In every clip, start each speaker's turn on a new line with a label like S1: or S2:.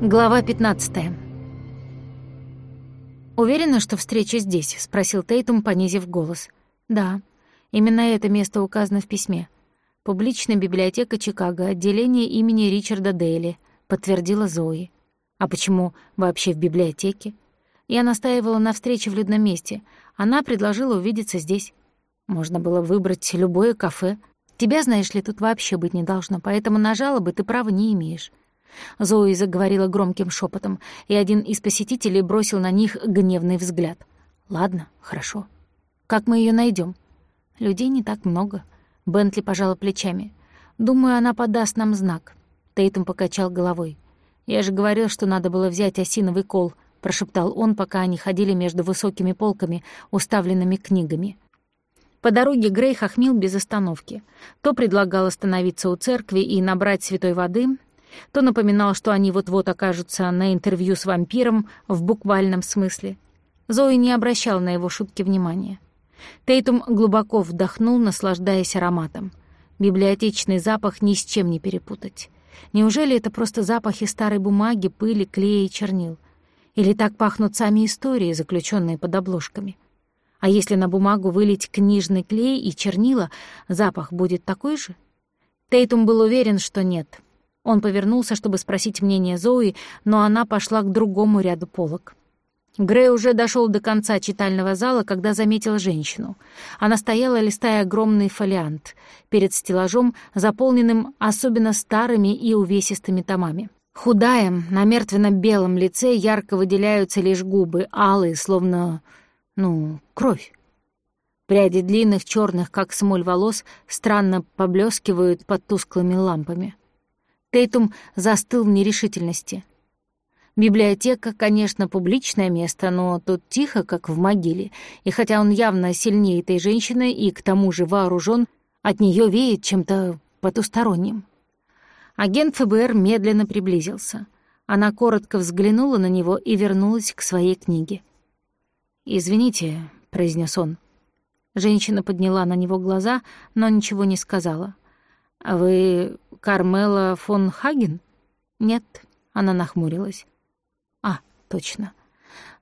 S1: Глава 15. «Уверена, что встреча здесь?» — спросил Тейтум, понизив голос. «Да. Именно это место указано в письме. Публичная библиотека Чикаго, отделение имени Ричарда Дейли», — подтвердила Зои. «А почему вообще в библиотеке?» Я настаивала на встрече в людном месте. Она предложила увидеться здесь. Можно было выбрать любое кафе. Тебя, знаешь ли, тут вообще быть не должно, поэтому на жалобы ты права не имеешь. Зои заговорила громким шепотом, и один из посетителей бросил на них гневный взгляд. «Ладно, хорошо. Как мы ее найдем? «Людей не так много». Бентли пожала плечами. «Думаю, она подаст нам знак». Тейтум покачал головой. «Я же говорил, что надо было взять осиновый кол», — прошептал он, пока они ходили между высокими полками, уставленными книгами. По дороге Грей хохмил без остановки. То предлагал остановиться у церкви и набрать святой воды, то напоминал, что они вот-вот окажутся на интервью с вампиром в буквальном смысле. Зои не обращал на его шутки внимания. Тейтум глубоко вдохнул, наслаждаясь ароматом. Библиотечный запах ни с чем не перепутать. Неужели это просто запахи старой бумаги, пыли, клея и чернил? Или так пахнут сами истории, заключенные под обложками? А если на бумагу вылить книжный клей и чернила, запах будет такой же? Тейтум был уверен, что нет. Он повернулся, чтобы спросить мнение Зои, но она пошла к другому ряду полок. Грей уже дошел до конца читального зала, когда заметил женщину. Она стояла, листая огромный фолиант перед стеллажом, заполненным особенно старыми и увесистыми томами. Худая, на мертвенно-белом лице ярко выделяются лишь губы, алые, словно, ну, кровь. Пряди длинных черных, как смоль волос, странно поблескивают под тусклыми лампами. Тейтум застыл в нерешительности. Библиотека, конечно, публичное место, но тут тихо, как в могиле, и хотя он явно сильнее этой женщины и к тому же вооружен, от нее веет чем-то потусторонним. Агент ФБР медленно приблизился. Она коротко взглянула на него и вернулась к своей книге. «Извините», — произнес он. Женщина подняла на него глаза, но ничего не сказала. «А вы Кармела фон Хаген?» «Нет», — она нахмурилась. «А, точно.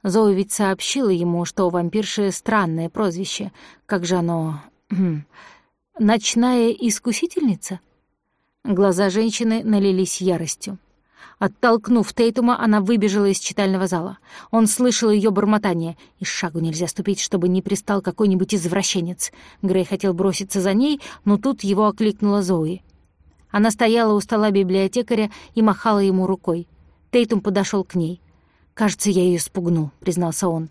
S1: Зои ведь сообщила ему, что у вампирши странное прозвище. Как же оно... Хм, ночная искусительница?» Глаза женщины налились яростью. Оттолкнув Тейтума, она выбежала из читального зала. Он слышал ее бормотание. И шагу нельзя ступить, чтобы не пристал какой-нибудь извращенец. Грей хотел броситься за ней, но тут его окликнула Зои. Она стояла у стола библиотекаря и махала ему рукой. Тейтум подошел к ней. «Кажется, я ее спугнул», — признался он.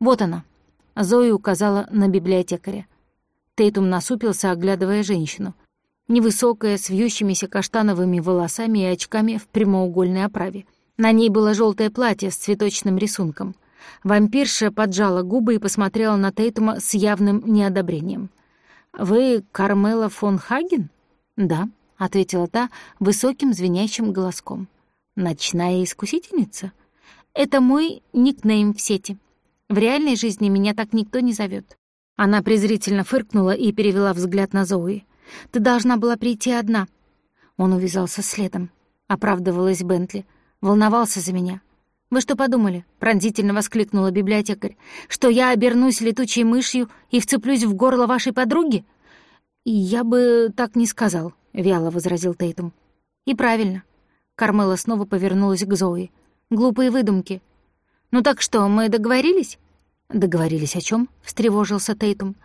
S1: «Вот она». Зои указала на библиотекаря. Тейтум насупился, оглядывая женщину. Невысокая, с вьющимися каштановыми волосами и очками в прямоугольной оправе. На ней было желтое платье с цветочным рисунком. Вампирша поджала губы и посмотрела на Тейтума с явным неодобрением. «Вы Кармела фон Хаген?» «Да», — ответила та высоким звенящим голоском. «Ночная искусительница?» «Это мой никнейм в сети. В реальной жизни меня так никто не зовет. Она презрительно фыркнула и перевела взгляд на Зои. «Ты должна была прийти одна». Он увязался следом. Оправдывалась Бентли. Волновался за меня. «Вы что подумали?» — пронзительно воскликнула библиотекарь. «Что я обернусь летучей мышью и вцеплюсь в горло вашей подруги?» «Я бы так не сказал», — вяло возразил Тейтум. «И правильно». Кармела снова повернулась к Зои. «Глупые выдумки». «Ну так что, мы договорились?» «Договорились о чем? встревожился Тейтум.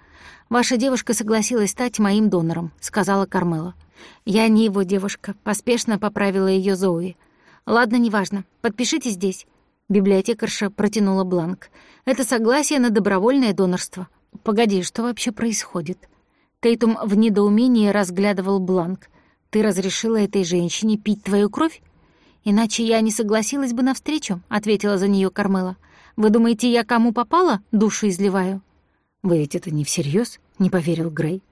S1: «Ваша девушка согласилась стать моим донором», — сказала Кармела. «Я не его девушка», — поспешно поправила ее Зои. «Ладно, неважно. Подпишите здесь». Библиотекарша протянула бланк. «Это согласие на добровольное донорство». «Погоди, что вообще происходит?» Тейтум в недоумении разглядывал бланк. «Ты разрешила этой женщине пить твою кровь?» «Иначе я не согласилась бы навстречу», — ответила за нее Кармела. «Вы думаете, я кому попала, душу изливаю?» «Вы ведь это не всерьез? не поверил Грей.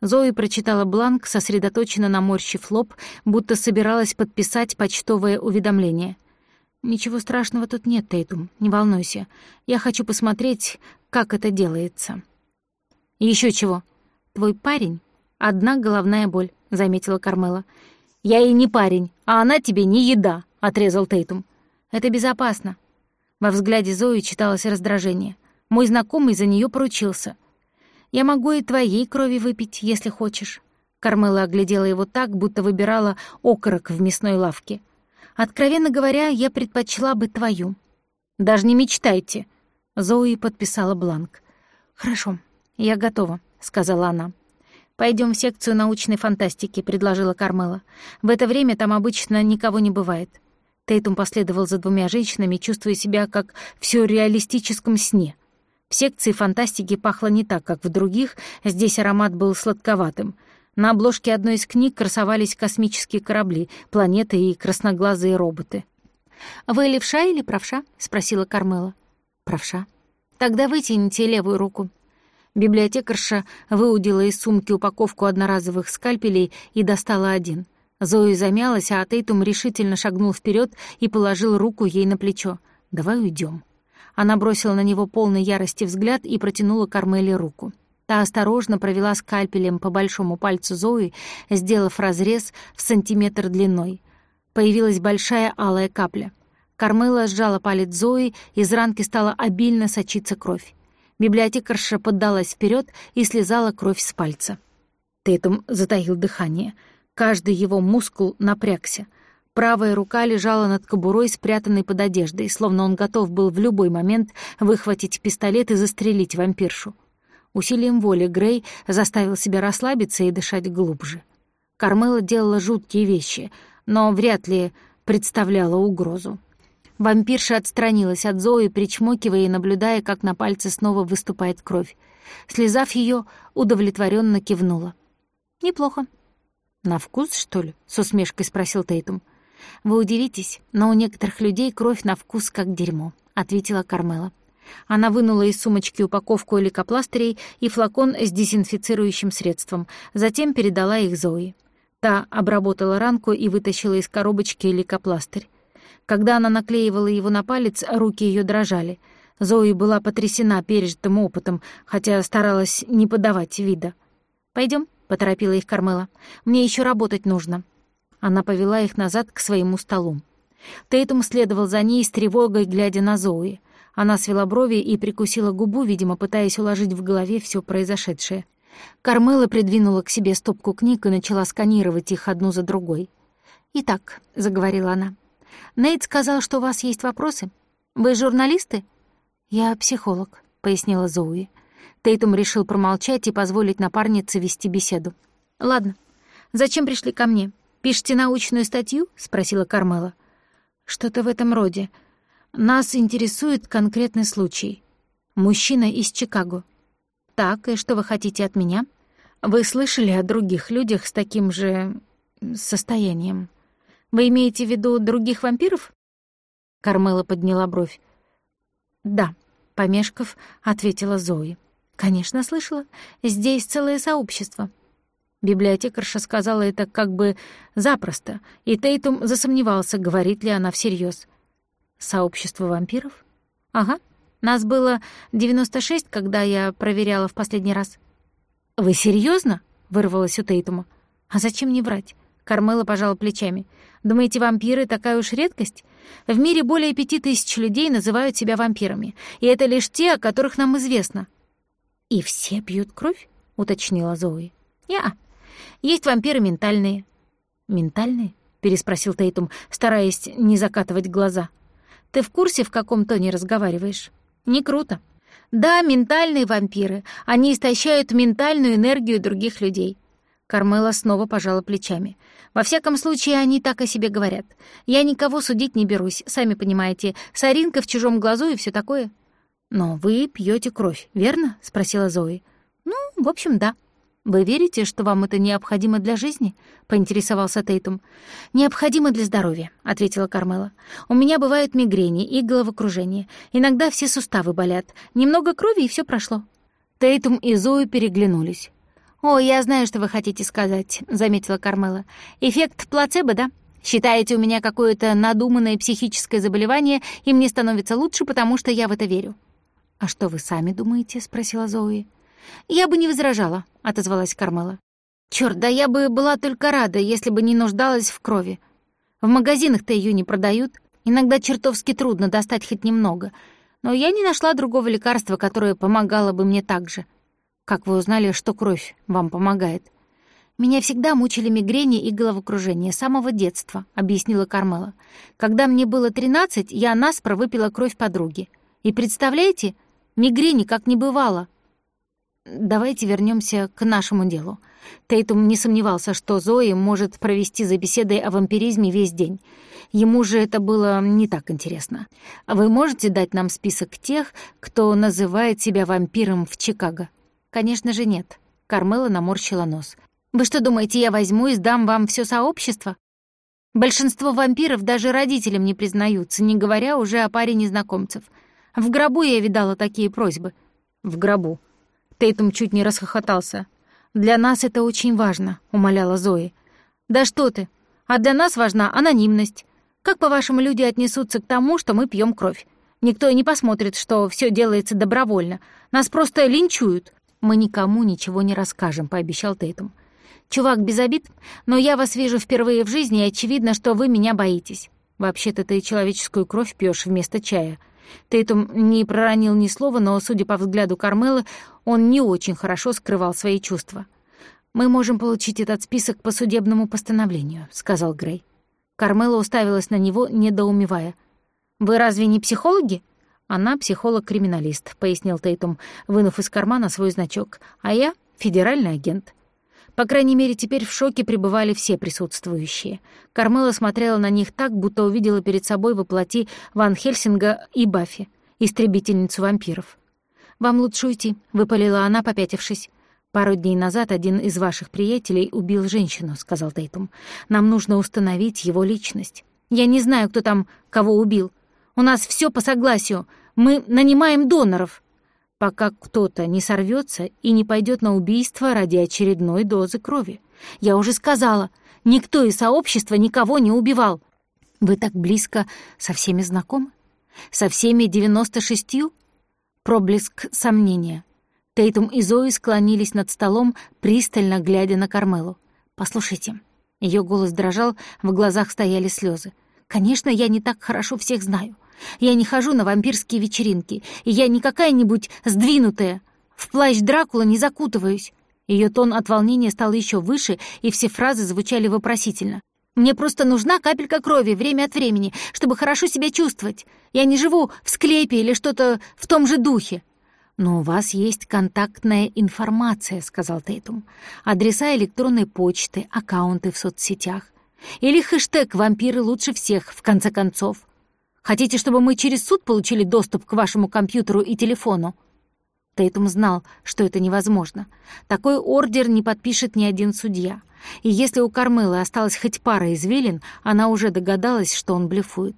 S1: Зои прочитала бланк, сосредоточенно наморщив лоб, будто собиралась подписать почтовое уведомление. «Ничего страшного тут нет, Тейтум, не волнуйся. Я хочу посмотреть, как это делается». «Еще чего?» «Твой парень — одна головная боль», — заметила Кармела. «Я ей не парень, а она тебе не еда», — отрезал Тейтум. «Это безопасно». Во взгляде Зои читалось раздражение. Мой знакомый за нее поручился. «Я могу и твоей крови выпить, если хочешь». Кармела оглядела его так, будто выбирала окорок в мясной лавке. «Откровенно говоря, я предпочла бы твою». «Даже не мечтайте». Зои подписала бланк. «Хорошо, я готова», — сказала она. Пойдем в секцию научной фантастики», — предложила Кармела. «В это время там обычно никого не бывает». Тейтум последовал за двумя женщинами, чувствуя себя как в сюрреалистическом сне. В секции фантастики пахло не так, как в других, здесь аромат был сладковатым. На обложке одной из книг красовались космические корабли, планеты и красноглазые роботы. «Вы левша или правша?» — спросила Кармела. «Правша». «Тогда вытяните левую руку», Библиотекарша выудила из сумки упаковку одноразовых скальпелей и достала один. Зои замялась, а Тейтум решительно шагнул вперед и положил руку ей на плечо. «Давай уйдем. Она бросила на него полный ярости взгляд и протянула Кармеле руку. Та осторожно провела скальпелем по большому пальцу Зои, сделав разрез в сантиметр длиной. Появилась большая алая капля. Кармела сжала палец Зои, из ранки стала обильно сочиться кровь. Библиотекарша поддалась вперед и слезала кровь с пальца. Тейтум затаил дыхание. Каждый его мускул напрягся. Правая рука лежала над кобурой, спрятанной под одеждой, словно он готов был в любой момент выхватить пистолет и застрелить вампиршу. Усилием воли Грей заставил себя расслабиться и дышать глубже. Кармела делала жуткие вещи, но вряд ли представляла угрозу. Вампирша отстранилась от Зои, причмокивая и наблюдая, как на пальце снова выступает кровь. Слезав ее, удовлетворенно кивнула. «Неплохо». «На вкус, что ли?» — с усмешкой спросил Тейтум. «Вы удивитесь, но у некоторых людей кровь на вкус как дерьмо», — ответила Кармела. Она вынула из сумочки упаковку лейкопластырей и флакон с дезинфицирующим средством, затем передала их Зои. Та обработала ранку и вытащила из коробочки лейкопластырь. Когда она наклеивала его на палец, руки ее дрожали. Зои была потрясена пережитым опытом, хотя старалась не подавать вида. Пойдем, поторопила их Кармела. «Мне еще работать нужно». Она повела их назад к своему столу. Тейтум следовал за ней с тревогой, глядя на Зои. Она свела брови и прикусила губу, видимо, пытаясь уложить в голове все произошедшее. Кармела придвинула к себе стопку книг и начала сканировать их одну за другой. «Итак», — заговорила она, Нейт сказал, что у вас есть вопросы. Вы журналисты?» «Я психолог», — пояснила Зоуи. Тейтум решил промолчать и позволить напарнице вести беседу. «Ладно. Зачем пришли ко мне? Пишете научную статью?» — спросила Кармела. «Что-то в этом роде. Нас интересует конкретный случай. Мужчина из Чикаго». «Так, и что вы хотите от меня?» «Вы слышали о других людях с таким же... состоянием?» Вы имеете в виду других вампиров?» Кармела подняла бровь. «Да», — помешков, ответила Зои. «Конечно, слышала. Здесь целое сообщество». Библиотекарша сказала это как бы запросто, и Тейтум засомневался, говорит ли она всерьез. «Сообщество вампиров? Ага. Нас было 96, когда я проверяла в последний раз». «Вы серьезно? вырвалось у Тейтума. «А зачем не врать?» Кармела пожала плечами. Думаете, вампиры такая уж редкость? В мире более пяти тысяч людей называют себя вампирами, и это лишь те, о которых нам известно». «И все пьют кровь?» — уточнила Зои. «Я. Есть вампиры ментальные». «Ментальные?» — переспросил Тейтум, стараясь не закатывать глаза. «Ты в курсе, в каком тоне разговариваешь? Не круто. Да, ментальные вампиры. Они истощают ментальную энергию других людей. Кармела снова пожала плечами. «Во всяком случае, они так о себе говорят. Я никого судить не берусь, сами понимаете. Соринка в чужом глазу и все такое». «Но вы пьете кровь, верно?» — спросила Зои. «Ну, в общем, да». «Вы верите, что вам это необходимо для жизни?» — поинтересовался Тейтум. «Необходимо для здоровья», — ответила Кармела. «У меня бывают мигрени и головокружение. Иногда все суставы болят. Немного крови, и все прошло». Тейтум и Зои переглянулись. «О, я знаю, что вы хотите сказать», — заметила Кармела. «Эффект плацебо, да? Считаете, у меня какое-то надуманное психическое заболевание, и мне становится лучше, потому что я в это верю». «А что вы сами думаете?» — спросила Зои. «Я бы не возражала», — отозвалась Кармела. Чёрт, да я бы была только рада, если бы не нуждалась в крови. В магазинах-то её не продают. Иногда чертовски трудно достать хоть немного. Но я не нашла другого лекарства, которое помогало бы мне так же. Как вы узнали, что кровь вам помогает? Меня всегда мучили мигрени и головокружение с самого детства, объяснила Кармела. Когда мне было 13, я наспро выпила кровь подруги. И представляете, мигрени как не бывало. Давайте вернемся к нашему делу. Тейтум не сомневался, что Зои может провести за беседой о вампиризме весь день. Ему же это было не так интересно. Вы можете дать нам список тех, кто называет себя вампиром в Чикаго? Конечно же, нет. Кармела наморщила нос. Вы что думаете, я возьму и сдам вам все сообщество? Большинство вампиров даже родителям не признаются, не говоря уже о паре незнакомцев. В гробу я видала такие просьбы. В гробу. Тейтум чуть не расхохотался. «Для нас это очень важно», — умоляла Зои. «Да что ты! А для нас важна анонимность. Как, по-вашему, люди отнесутся к тому, что мы пьем кровь? Никто и не посмотрит, что все делается добровольно. Нас просто линчуют». «Мы никому ничего не расскажем», — пообещал Тейтум. «Чувак, без обид, но я вас вижу впервые в жизни, и очевидно, что вы меня боитесь. Вообще-то ты человеческую кровь пьешь вместо чая». Тейтум не проронил ни слова, но, судя по взгляду Кармелы, он не очень хорошо скрывал свои чувства. «Мы можем получить этот список по судебному постановлению», — сказал Грей. Кармела уставилась на него, недоумевая. «Вы разве не психологи?» «Она психолог-криминалист», — пояснил Тейтум, вынув из кармана свой значок. «А я — федеральный агент». По крайней мере, теперь в шоке пребывали все присутствующие. Кармела смотрела на них так, будто увидела перед собой воплоти Ван Хельсинга и Баффи, истребительницу вампиров. «Вам лучше уйти», — выпалила она, попятившись. «Пару дней назад один из ваших приятелей убил женщину», — сказал Тейтум. «Нам нужно установить его личность. Я не знаю, кто там кого убил. У нас все по согласию. Мы нанимаем доноров» пока кто-то не сорвется и не пойдет на убийство ради очередной дозы крови. Я уже сказала, никто из сообщества никого не убивал. Вы так близко со всеми знакомы? Со всеми девяносто шестью? Проблеск сомнения. Тейтум и Зои склонились над столом, пристально глядя на Кармелу. «Послушайте». Ее голос дрожал, в глазах стояли слезы. «Конечно, я не так хорошо всех знаю. Я не хожу на вампирские вечеринки, и я не какая-нибудь сдвинутая. В плащ Дракула не закутываюсь». Ее тон от волнения стал еще выше, и все фразы звучали вопросительно. «Мне просто нужна капелька крови время от времени, чтобы хорошо себя чувствовать. Я не живу в склепе или что-то в том же духе». «Но у вас есть контактная информация», — сказал Тейтум. «Адреса электронной почты, аккаунты в соцсетях. Или хэштег «Вампиры лучше всех», в конце концов. Хотите, чтобы мы через суд получили доступ к вашему компьютеру и телефону?» Тейтум знал, что это невозможно. Такой ордер не подпишет ни один судья. И если у Кармелы осталась хоть пара извилин, она уже догадалась, что он блефует.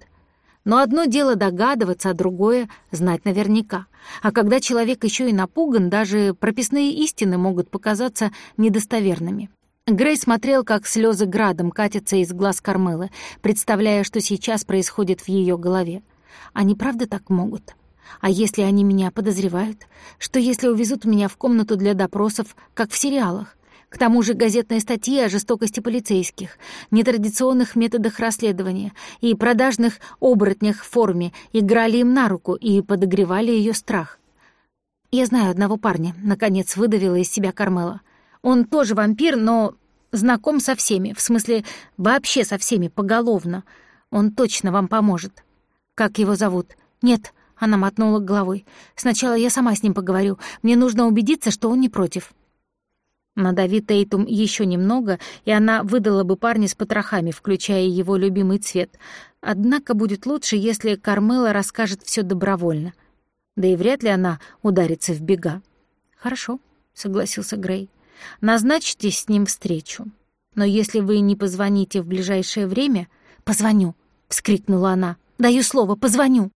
S1: Но одно дело догадываться, а другое — знать наверняка. А когда человек еще и напуган, даже прописные истины могут показаться недостоверными. Грей смотрел, как слезы градом катятся из глаз Кармелы, представляя, что сейчас происходит в ее голове. Они правда так могут? А если они меня подозревают? Что если увезут меня в комнату для допросов, как в сериалах? К тому же газетные статьи о жестокости полицейских, нетрадиционных методах расследования и продажных оборотнях в форме играли им на руку и подогревали ее страх. «Я знаю одного парня», — наконец выдавила из себя Кармела. Он тоже вампир, но знаком со всеми, в смысле, вообще со всеми, поголовно. Он точно вам поможет. Как его зовут? Нет, она мотнула головой. Сначала я сама с ним поговорю. Мне нужно убедиться, что он не против. Надави Тейтум еще немного, и она выдала бы парня с потрохами, включая его любимый цвет. Однако будет лучше, если Кармела расскажет все добровольно. Да и вряд ли она ударится в бега. «Хорошо», — согласился Грей. Назначьте с ним встречу. Но если вы не позвоните в ближайшее время... «Позвоню!» — вскрикнула она. «Даю слово, позвоню!»